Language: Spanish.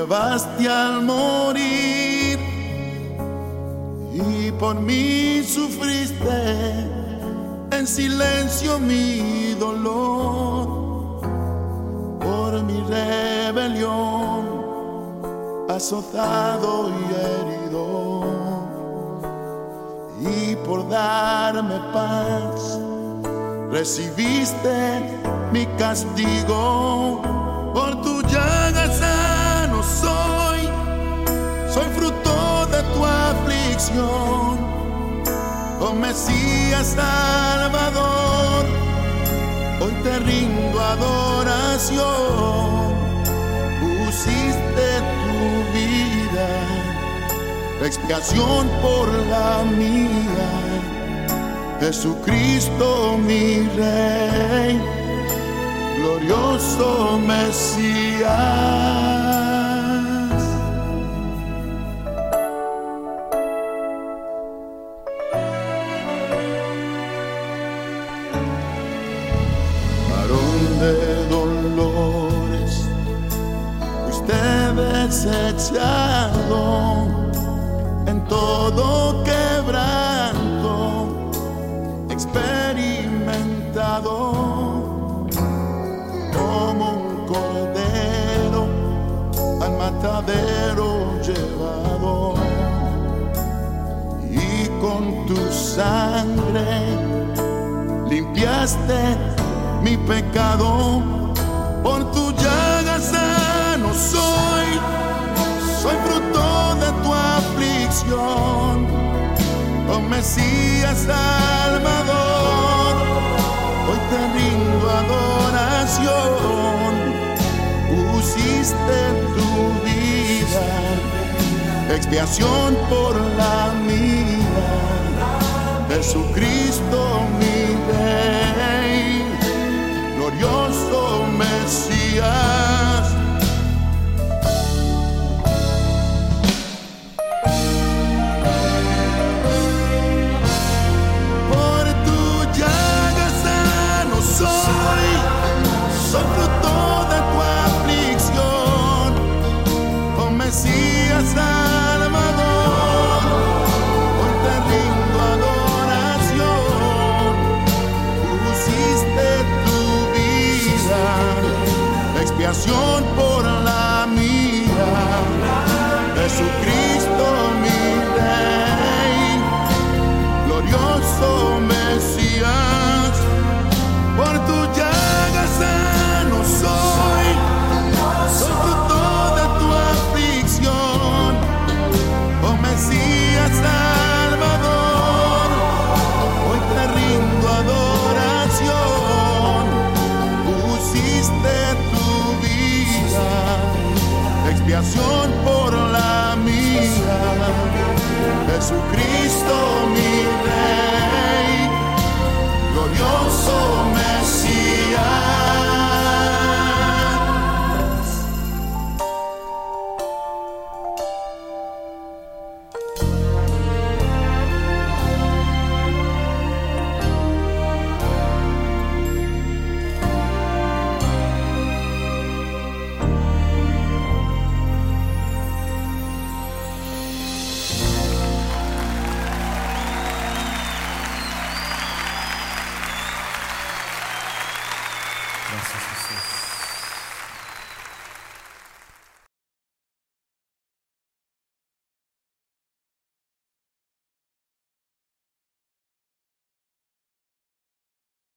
Llevaste al morir y por mí sufriste en silencio mi dolor por mi rebelión azotado y herido y por darme paz recibiste mi castigo. Por tu llaga sano soy soy fruto de tu aflicción Mesías Salvador. Hoy te rindo adoración. Pusiste tu vida expiación por la mía. Jesucristo mi Rey, glorioso Mesías. Desechado en todo quebranto experimentado como un cordero al matadero llevado. Y con tu sangre limpiaste mi pecado por tu Mesías Salvador, hoy te rindo adoración, pusiste tu vida, expiación por la mía, Jesucristo mi Rey, glorioso Mesías. Expiación por expiación por Gracias.